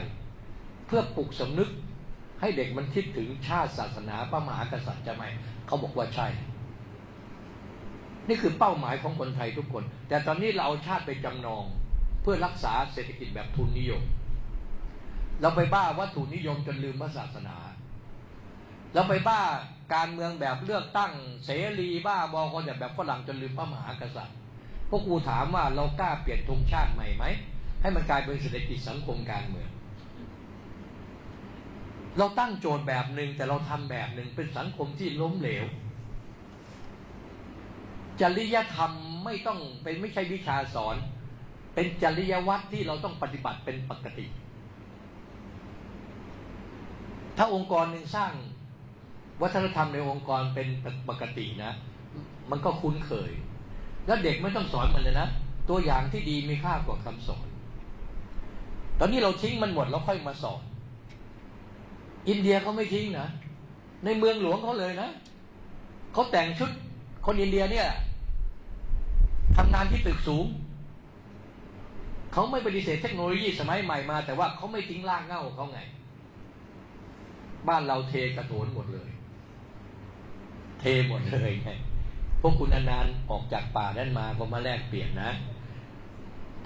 เพื่อปลุกสำนึก ให้เด็กมันคิดถึงชาติศาสนาพระมหากษัตริย์จะไหมเขาบอกว่าใช่ นี่คือเป้าหมายของคนไทยทุกคน แต่ตอนนี้เราเอาชาติไปจำนอง เพื่อรักษาเศรษฐกิจแบบทุนนิยม เราไปบ้าวัตถุนิยมจนลืมพระศาสนา เราไปบ้าการเมืองแบบเลือกตั้งเสรีบ้าบอคนแบบฝรั่งจนลืมพระมหากษัตริย์ พวกครูถามว่าเรากล้าเปลี่ยนธงชาติใหม่ไหม ให้มันกลายเป็นเศรษฐกิจสังคมการเมือง เราตั้งโจทย์แบบหนึ่งแต่เราทำแบบหนึ่งเป็นสังคมที่ล้มเหลว จริยธรรมไม่ต้องเป็นไม่ใช่วิชาสอน เป็นจริยวัตรที่เราต้องปฏิบัติเป็นปกติ ถ้าองค์กรหนึ่งสร้าง วัฒนธรรมในองค์กรเป็นปกตินะ มันก็คุ้นเคย แล้วเด็กไม่ต้องสอนมันเลยนะ ตัวอย่างที่ดีมีค่ากว่าคำสอน ตอนนี้เราทิ้งมันหมดแล้วค่อยมาสอน อินเดียเขาไม่ทิ้งนะ ในเมืองหลวงเขาเลยนะ เขาแต่งชุดคนอินเดียเนี่ยทำงานที่ตึกสูง เขาไม่ปฏิเสธเทคโนโลยีสมัยใหม่มา แต่ว่าเขาไม่ทิ้งร่างเง่าเขาไง บ้านเราเทกระโถนหมดเลย เทหมดเลยไงพวกคุณอนานออกจากป่านั้นมาก็มาแลกเปลี่ยนนะ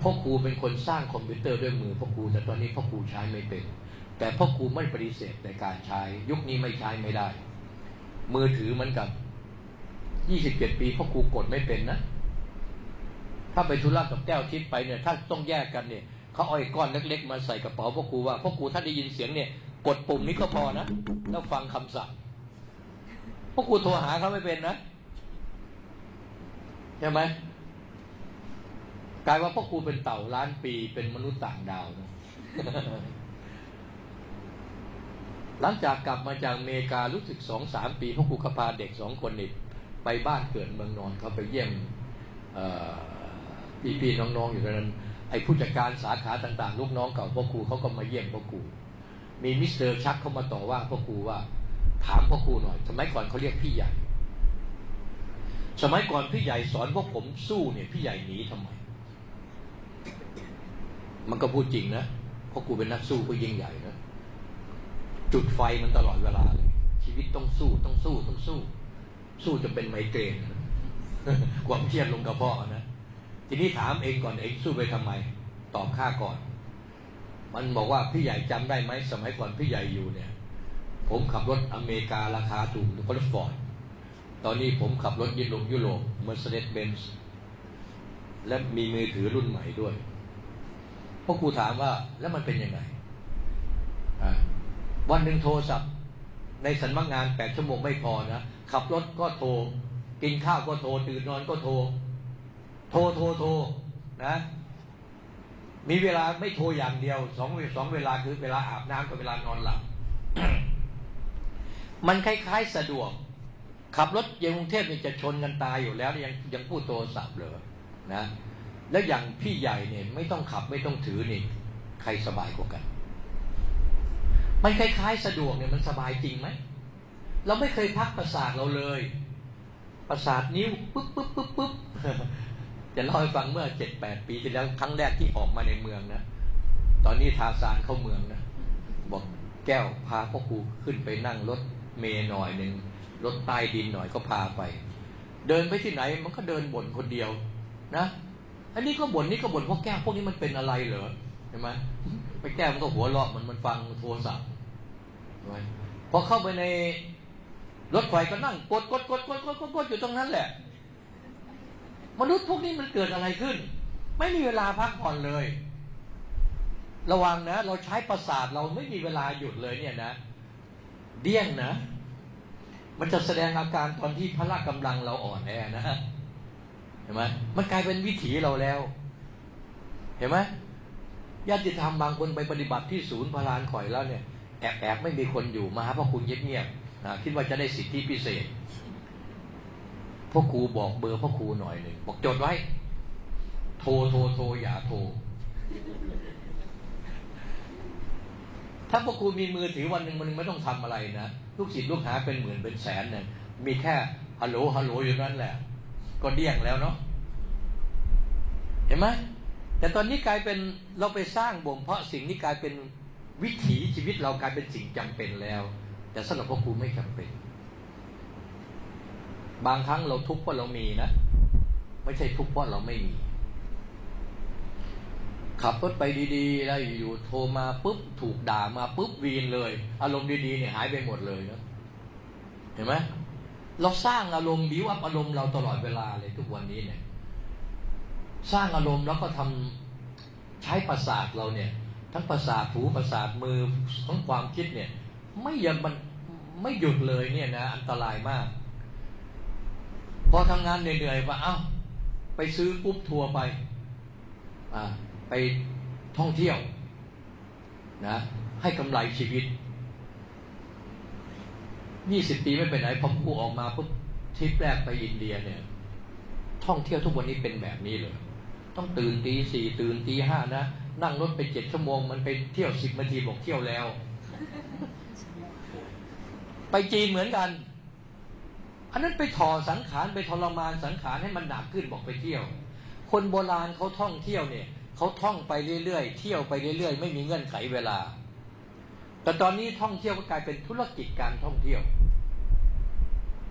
พ่อครูเป็นคนสร้างคอมพิวเตอร์ด้วยมือพ่อครูแต่ตอนนี้พ่อครูใช้ไม่เป็น แต่พ่อครูไม่ปฏิเสธในการใช้ ยุคนี้ไม่ใช้ไม่ได้ มือถือเหมือนกับยี่สิบเจ็ดปีพ่อครูกดไม่เป็นนะ ถ้าไปธุระกับแก้วทิพย์ไปเนี่ย ถ้าต้องแยกกันเนี่ยเขาเอาไอ้ก้อนเล็กๆมาใส่กระเป๋าพ่อครูว่าพ่อครูถ้าได้ยินเสียงเนี่ย กดปุ่มนี้ก็พอนะแล้วฟังคำสั่ง พ่อครูโทรหาเขาไม่เป็นนะใช่ไหมกลายว่าพ่อครูเป็นเต่าล้านปีเป็นมนุษย์ต่างดาวนะหลังจากกลับมาจากอเมริการู้สึกสองสามปีพ่อครูพาเด็กสองคนนี่ไปบ้านเกิดเมืองนอนเขาไปเยี่ยมพี่พี่น้องๆอยู่ตรงนั้น ไอ้ผู้จัดการสาขาต่าง ๆ ลูกน้องเก่าพ่อครูเขาก็มาเยี่ยมพ่อครูมีมิสเตอร์ชักเข้ามาต่อว่าพ่อครูว่า ถามพ่อครูหน่อย สมัยก่อนเขาเรียกพี่ใหญ่ สมัยก่อนพี่ใหญ่สอนพวกผมสู้เนี่ยพี่ใหญ่หนีทำไม มันก็พูดจริงนะพ่อครูเป็นนักสู้ก็ยิ่งใหญ่นะ จุดไฟมันตลอดเวลาเลย ชีวิตต้องสู้ต้องสู้ต้องสู้ สู้จะเป็นไมเกรนความเครียดลงกระเพาะนะ ทีนี้ถามเองก่อนเองสู้ไปทำไม ตอบข้าก่อน มันบอกว่าพี่ใหญ่จำได้ไหมสมัยก่อนพี่ใหญ่อยู่เนี่ย ผมขับรถอเมริการาคาถูกรถฟอร์ดตอนนี้ผมขับรถยุโรปยุโรปเมอร์เซเดสเบนซ์และมีมือถือรุ่นใหม่ด้วยพ่อครูถามว่าแล้วมันเป็นยังไงวันหนึ่งโทรศัพท์ ในสำนักงานแปดชั่วโมงไม่พอนะขับรถก็โทร กินข้าวก็โทรตื่นนอนก็โทร โทรโทรโทรนะ มีเวลาไม่โทรอย่างเดียวสองสองเวลาคือเวลาอาบน้ำกับเวลานอนหลับ มันคล้ายๆสะดวก ขับรถยังกรุงเทพนี่จะชนกันตายอยู่แล้ว ยังยังพูดโทรศัพท์เลยนะ แล้วอย่างพี่ใหญ่เนี่ยไม่ต้องขับไม่ต้องถือนี่ใครสบายกว่ากัน มันคล้ายๆสะดวกเนี่ยมันสบายจริงไหมเราไม่เคยพักประสาทเราเลย ประสาทนิ้วปุ๊บปุ๊บปุ๊บปุ๊บจะเล่าให้ฟังเมื่อเจ็ดแปดปีที่แล้วครั้งแรกที่ออกมาในเมืองนะ ตอนนี้ทาสานเข้าเมืองนะ บอกแก้วพาพ่อครูขึ้นไปนั่งรถ เมย์หน่อยหนึ่งรถใต้ดินหน่อยก็พาไป เดินไปที่ไหนมันก็เดินบ่นคนเดียวนะอันนี้ก็บ่นนี่ก็บ่นพวกแก้วพวกนี้มันเป็นอะไรเหรอใช่ไหมไปแก้วมันก็หัวเราะมันมันฟังโทรศัพท์ใช่ไมพอเข้าไปในรถไฟก็นั่งกดกดกดกดกดกดกดอยู่ตรงนั้นแหละ มนุษย์พวกนี้มันเกิดอะไรขึ้น ไม่มีเวลาพักผ่อนเลย ระวังนะ เราใช้ประสาทเราไม่มีเวลาหยุดเลยเนี่ยนะ เดี้ยงนะ มันจะแสดงอาการตอนที่พละกำลังเราอ่อนแอนะเห็นไหมมันกลายเป็นวิถีเราแล้ว เห็นไหมญาติธรรมบางคนไปปฏิบัติที่ศูนย์พลานข่อยแล้วเนี่ยแอบแอบไม่มีคนอยู่มาหาพระคุณเงียบๆนะคิดว่าจะได้สิทธิพิเศษพ่อครูบอกเบอร์พ่อครูหน่อยหนึ่งบอกจดไว้ โทรโทรโทรอย่าโทร ถ้าพ่อครูมีมือถือวันหนึ่งมันไม่ต้องทำอะไรนะลูกศิษย์ลูกหาเป็นหมื่นเป็นแสนเนี่ยมีแค่ฮัลโหลฮัลโหลอยู่นั่นแหละ ก็เดี่ยงแล้วเนาะเห็นไหมแต่ตอนนี้กลายเป็นเราไปสร้างบ่มเพาะสิ่งนี้กลายเป็นวิถีชีวิตเรากลายเป็นสิ่งจำเป็นแล้ว แต่สำหรับพ่อครูไม่จำเป็น บางครั้งเราทุกข์เพราะเรามีนะ ไม่ใช่ทุกข์เพราะเราไม่มี ขับรถไปดีๆ แล้วอยู่โทรมาปุ๊บถูกด่ามาปุ๊บวีนเลย อารมณ์ดีๆเนี่ยหายไปหมดเลยนะเห็นไหมเราสร้างอารมณ์บิวอัพอารมณ์เราตลอดเวลาเลยทุกวันนี้เนี่ย สร้างอารมณ์แล้วก็ทำใช้ประสาทเราเนี่ย ทั้งประสาทหูประสาทมือทั้งความคิดเนี่ย ไม่ยันมันไม่หยุดเลยเนี่ยนะอันตรายมาก พอทำงานเหนื่อยๆว่าเอ้าไปซื้อปุ๊บทัวร์ไป อ่า ไปท่องเที่ยวนะให้กำไรชีวิตยี่สิบปีไม่ไปไหนพอผู้ออกมาปุ๊บทริปแรกไปอินเดียเนี่ย ท่องเที่ยวทุกวันนี้เป็นแบบนี้เลย ต้องตื่นตีสี่ตื่นตีห้านะ นั่งรถไปเจ็ดชั่วโมง มันไปเที่ยวสิบนาทีบอกเที่ยวแล้ว ไปจีนเหมือนกัน อันนั้นไปถอสังขารไปทรมานสังขารให้มันหนักขึ้นบอกไปเที่ยว คนโบราณเขาท่องเที่ยวเนี่ย เขาท่องไปเรื่อยๆ เที่ยวไปเรื่อยๆ ไม่มีเงื่อนไขเวลา แต่ตอนนี้ท่องเที่ยวก็กลายเป็นธุรกิจการท่องเที่ยว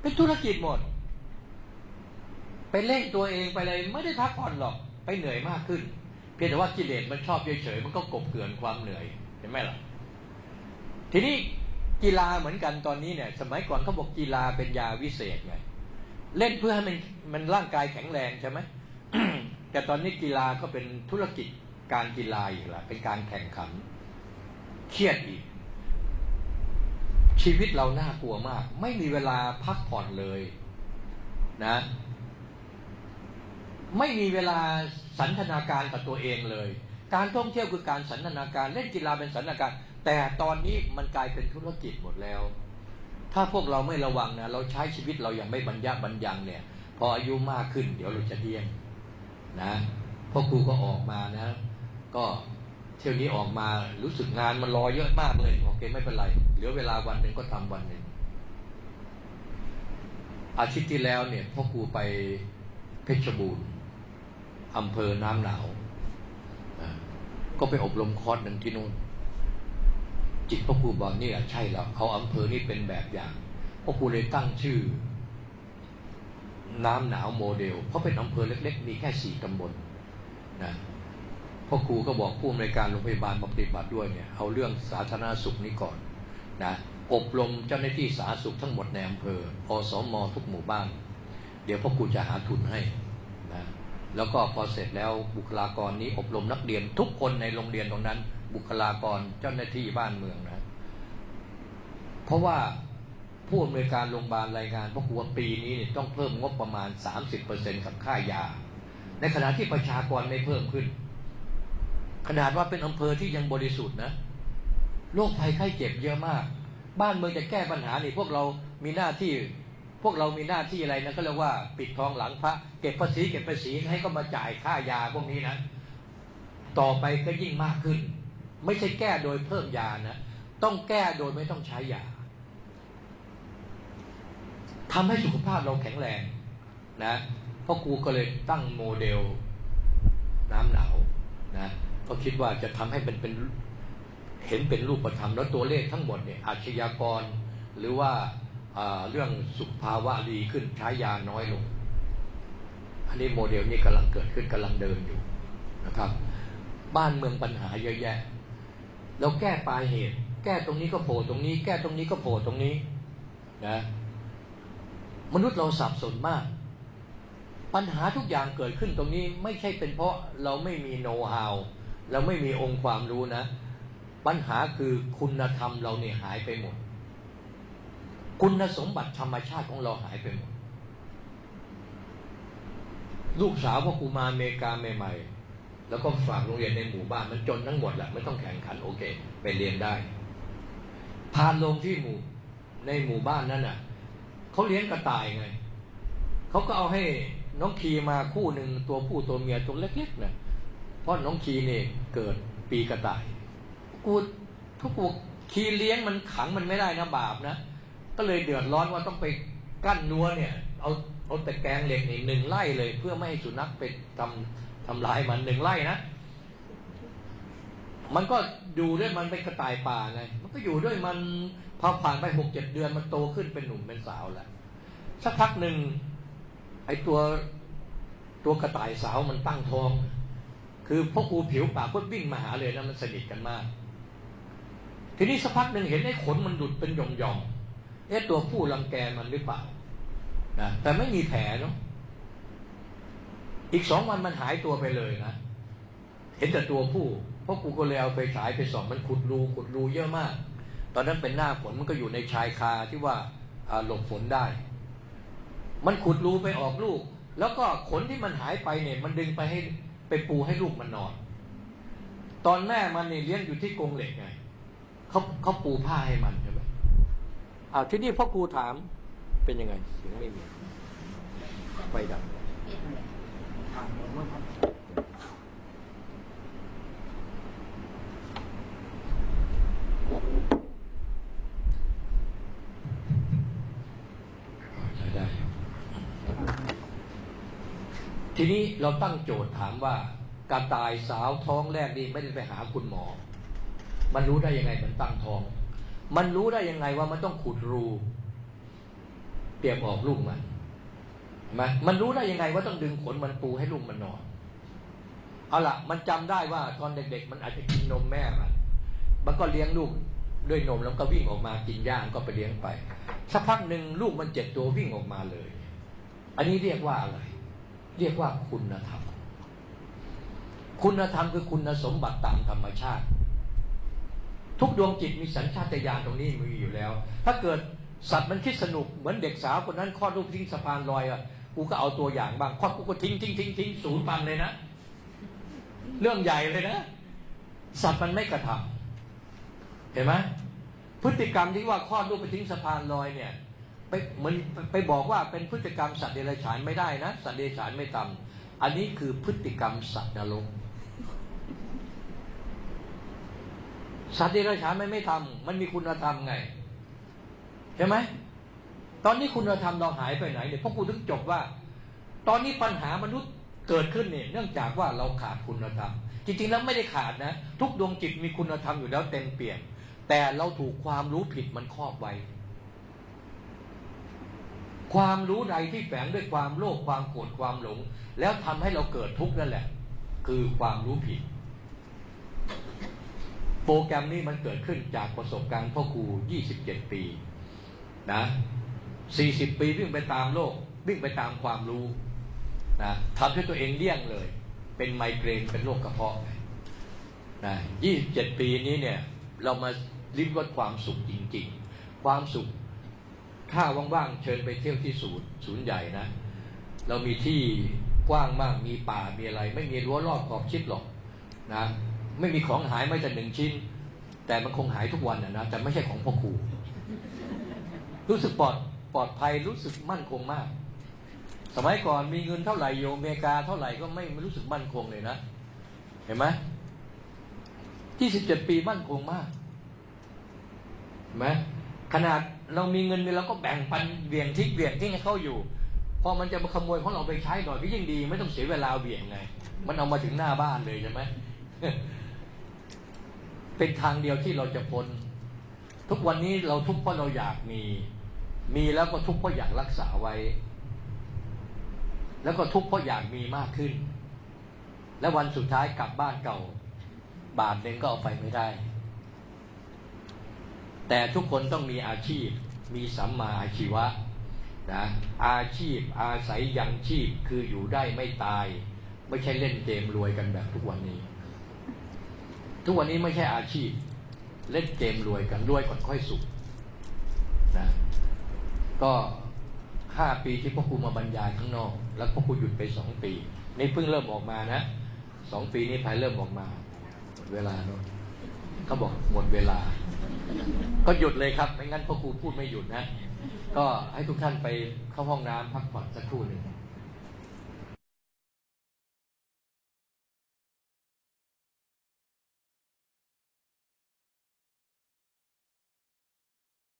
เป็นธุรกิจหมด ไปเล่นตัวเองไปเลยไม่ได้พักผ่อนหรอกไปเหนื่อยมากขึ้น เพียงแต่ว่ากิเลสมันชอบเฉยๆมันก็กบเกลื่อนความเหนื่อยเห็นไหมล่ะ ทีนี้กีฬาเหมือนกันตอนนี้เนี่ย สมัยก่อนเขาบอกกีฬาเป็นยาวิเศษไงเล่นเพื่อให้มันมันร่างกายแข็งแรงใช่ไหม แต่ตอนนี้กีฬาก็เป็นธุรกิจการกีฬาอีกแล้วเป็นการแข่งขัน เครียดอีก ชีวิตเราน่ากลัวมาก ไม่มีเวลาพักผ่อนเลยนะ ไม่มีเวลาสันทนาการกับตัวเองเลย การท่องเที่ยวคือการสันทนาการเล่นกีฬาเป็นสันทนาการ แต่ตอนนี้มันกลายเป็นธุรกิจหมดแล้ว ถ้าพวกเราไม่ระวังนะเราใช้ชีวิตเราอย่างไม่บรรยะบรรยังเนี่ย พออายุมากขึ้น เดี๋ยวเราจะเดี้ยง นะพ่อครูก็ออกมานะ ก็เที่ยวนี้ออกมารู้สึกงานมันรอเยอะมากเลยโอเคไม่เป็นไรเหลือเวลาวันหนึ่งก็ทำวันหนึ่งอาทิตย์ที่แล้วเนี่ยพ่อครูไปเพชรบูรณ์อำเภอน้ำหนาวก็ไปอบรมคอร์สหนึ่งที่นู่นจิตพ่อครูบอกนี่ใช่แล้วเอาอำเภอนี้เป็นแบบอย่างพ่อครูเลยตั้งชื่อ น้ำหนาวโมเดล เพราะเป็นอำเภอเล็กๆ มีแค่สี่ตำบลนะพ่อครูก็บอกผู้อำนวยการโรงพยาบาลมาปฏิบัติด้วยเนี่ยเอาเรื่องสาธารณสุขนี้ก่อนนะอบรมเจ้าหน้าที่สาธารณสุขทั้งหมดในอำเภออสมทุกหมู่บ้าน เดี๋ยวพ่อครูจะหาทุนให้นะแล้วก็พอเสร็จแล้วบุคลากรนี้อบรมนักเรียนทุกคนในโรงเรียนตรงนั้น บุคลากรเจ้าหน้าที่บ้านเมืองนะ เพราะว่า ผู้อำนวยการโรงพยาบาลรายงานพ่อครูว่าปีนี้ต้องเพิ่มงบประมาณ 30%กับค่ายา ในขณะที่ประชากรไม่เพิ่มขึ้น ขนาดว่าเป็นอำเภอที่ยังบริสุทธิ์นะโรคภัยไข้เจ็บเยอะมาก บ้านเมืองจะแก้ปัญหานี่พวกเรามีหน้าที่ พวกเรามีหน้าที่อะไรนะก็เรียกว่าปิดทองหลังพระ เก็บภาษีเก็บภาษีให้ก็มาจ่ายค่ายาพวกนี้นะ ต่อไปก็ยิ่งมากขึ้น ไม่ใช่แก้โดยเพิ่มยานะ ต้องแก้โดยไม่ต้องใช้ยา ทำให้สุขภาพเราแข็งแรงนะเพราะครูก็เลยตั้งโมเดลน้ำหนาวนะก็คิดว่าจะทำให้เป็นเป็นเห็นเป็นรูปธรรมแล้วตัวเลขทั้งหมดเนี่ยอาชญากร หรือว่าเรื่องสุขภาวะดีขึ้นใช้ยาน้อยลง อันนี้โมเดลนี้กำลังเกิดขึ้นกำลังเดินอยู่นะครับ บ้านเมืองปัญหาเยอะแยะ เราแก้ปลายเหตุ แก้ตรงนี้ก็โผล่ตรงนี้ แก้ตรงนี้ก็โผล่ตรงนี้นะ มนุษย์เราสับสนมาก ปัญหาทุกอย่างเกิดขึ้นตรงนี้ไม่ใช่เป็นเพราะเราไม่มีโน้ตฮาวเราไม่มีองค์ความรู้นะ ปัญหาคือคุณธรรมเราเนี่ยหายไปหมด คุณสมบัติธรรมชาติของเราหายไปหมด ลูกสาวพ่อครูมาอเมริกาใหม่ๆ แล้วก็ฝากโรงเรียนในหมู่บ้านมันจนทั้งหมดแหละไม่ต้องแข่งขันโอเค ไปเรียนได้ พาลงที่หมู่ในหมู่บ้านนั้นน่ะ เขาเลี้ยงกระต่ายไงเขาก็เอาให้น้องคีมาคู่หนึ่งตัวผู้ตัวเมียตัวเล็กๆนะเพราะน้องคีเนี่ยเกิดปีกระต่าย กูทุกกูคีเลี้ยงมันขังมันไม่ได้นะบาปนะก็เลยเดือดร้อนว่าต้องไปกั้นนัวเนี่ย เอาเอาแต่แกงเหล็กนี่หนึ่งไล่เลย เพื่อไม่ให้สุนัขไปทำทำลายมันหนึ่งไล่นะมันก็อยู่ด้วยมันเป็นกระต่ายป่าไงมันก็อยู่ด้วยมัน พอผ่านไปหกเจ็ดเดือนมันโตขึ้นเป็นหนุ่มเป็นสาวแหละสักพักหนึ่งไอ้ตัวตัวกระต่ายสาวมันตั้งท้อง คือพ่อครูผิวปากก็วิ่งมาหาเลยนะมันสนิทกันมาก ทีนี้สักพักหนึ่งเห็นไอ้ขนมันดุดเป็นหย่อมๆเอ๊ะตัวผู้รังแกมันหรือเปล่านะแต่ไม่มีแผลเนาะอีกสองวันมันหายตัวไปเลยนะเห็นแต่ตัวผู้พราะกูก็เลยเอาไปฉายไปส่องมันขุดรูขุดรูเยอะมาก ตอนนั้นเป็นหน้าฝนมันก็อยู่ในชายคาที่ว่าหลบฝนได้ มันขุดรูไปออกลูก แล้วก็ขนที่มันหายไปเนี่ย มันดึงไปให้ไปปูให้ลูกมันนอน ตอนแม่มันเนี่ยเลี้ยงอยู่ที่กรงเหล็กไงเขาเขาปูผ้าให้มันใช่ไหมอ้าวที่นี่พ่อครูถามเป็นยังไงเสียงไม่มีไฟดับ ทีนี้เราตั้งโจทย์ถามว่า กระต่ายสาวท้องแรกนี่ไม่ได้ไปหาคุณหมอ มันรู้ได้ยังไงมันตั้งท้อง มันรู้ได้ยังไงว่ามันต้องขุดรูเตรียมออกลูกมันมันมันรู้ได้ยังไงว่าต้องดึงขนมันปูให้ลูกมันนอนเอาละมันจำได้ว่าตอนเด็กๆ มันอาจจะกินนมแม่มันมันก็เลี้ยงลูกด้วยนมแล้วก็วิ่งออกมากินย่างก็ไปเลี้ยงไป สักพักหนึ่งลูกมันเจ็บตัววิ่งออกมาเลย อันนี้เรียกว่าอะไร เรียกว่าคุณธรรม คุณธรรมคือคุณสมบัติตามธรรมชาติ ทุกดวงจิตมีสัญชาตญาณตรงนี้มีอยู่แล้ว ถ้าเกิดสัตว์มันคิดสนุกเหมือนเด็กสาวคนนั้นคลอดลูกทิ้งสะพานลอยอะกูก็เอาตัวอย่างบ้างคลอดกูก็ทิ้งทิ้งทิ้งทิ้งศูนย์ปันเลยนะ เรื่องใหญ่เลยนะ สัตว์มันไม่กระทำเห็นไหมพฤติกรรมที่ว่าคลอดลูกไปทิ้งสะพานลอยเนี่ย ไปเหมือนไปบอกว่าเป็นพฤติกรรมสัตว์เดรัจฉานไม่ได้นะ สัตว์เดรัจฉานไม่ทำอันนี้คือพฤติกรรมสัตว์นรกสัตว์เดรัจฉานไม่ไม่ทำมันมีคุณธรรมไง ใช่ไหม ตอนนี้คุณธรรมเราหายไปไหนเนี่ยพราะกูถึงจบว่า ตอนนี้ปัญหามนุษย์เกิดขึ้นเนี่ย เนื่องจากว่าเราขาดคุณธรรม จริงๆแล้วไม่ได้ขาดนะ ทุกดวงจิตมีคุณธรรมอยู่แล้วเต็มเปี่ยม แต่เราถูกความรู้ผิดมันครอบไว้ ความรู้ใดที่แฝงด้วยความโลภความโกรธความหลง แล้วทำให้เราเกิดทุกข์นั่นแหละ คือความรู้ผิด โปรแกรมนี้มันเกิดขึ้นจากประสบการณ์พ่อครู 27 ปี นะ 40 ปีวิ่งไปตามโลกวิ่งไปตามความรู้นะทำให้ตัวเองเลี่ยงเลย เป็นไมเกรนเป็นโรคกระเพาะนะ27 ปีนี้เนี่ย เรามาลิ้มรสความสุขจริง ๆ ความสุข ถ้าว่างๆเชิญไปเที่ยวที่ศูนย์ศูนย์ใหญ่นะ เรามีที่กว้างมากมีป่ามีอะไร ไม่มีรั้วรอบขอบชิดหรอกนะไม่มีของหายไม่แต่หนึ่งชิ้น แต่มันคงหายทุกวันนะนะแต่ไม่ใช่ของพ่อครูรู้สึกปลอดปลอดภัยรู้สึกมั่นคงมาก สมัยก่อนมีเงินเท่าไหร่โยอเมริกาเท่าไหร่ก็ไม่รู้สึกมั่นคงเลยนะ เห็นไหมที่สิบเจ็ดปีมั่นคงมากเห็นไหม ขนาดเรามีเงินเนี่ยเราก็แบ่งปันเบี่ยงทิ้งเบี่ยงทิ้งให้เขาอยู่ พอมันจะมาขโมยของเราไปใช้หน่อยก็ยิ่งดี ไม่ต้องเสียเวลาเบี่ยงไง มันเอามาถึงหน้าบ้านเลยใช่ไหมเป็นทางเดียวที่เราจะพ้นทุกวันนี้เราทุกข์เพราะเราอยากมี มีแล้วก็ทุกข์เพราะอยากรักษาไว้ แล้วก็ทุกข์เพราะอยากมีมากขึ้น และวันสุดท้ายกลับบ้านเก่า บาทหนึ่งก็เอาไปไม่ได้ แต่ทุกคนต้องมีอาชีพ มีสัมมาอาชีวะนะอาชีพอาศัยยังชีพคืออยู่ได้ไม่ตาย ไม่ใช่เล่นเกมรวยกันแบบทุกวันนี้ ทุกวันนี้ไม่ใช่อาชีพ เล่นเกมรวยกันรวยก่อนค่อยสุขนะก็ห้าปีที่พ่อครูมาบรรยายข้างนอก แล้วพ่อครูหยุดไปสองปีนี่เพิ่งเริ่มออกมานะสองปีนี้ภายเริ่มออกมาหมดเวลาเนาะเขาบอกหมดเวลา ก็หยุดเลยครับ ไม่งั้นพ่อครูพูดไม่หยุดนะ ก็ให้ทุกท่านไปเข้าห้องน้ำพักผ่อนสักครู่หนึ่ง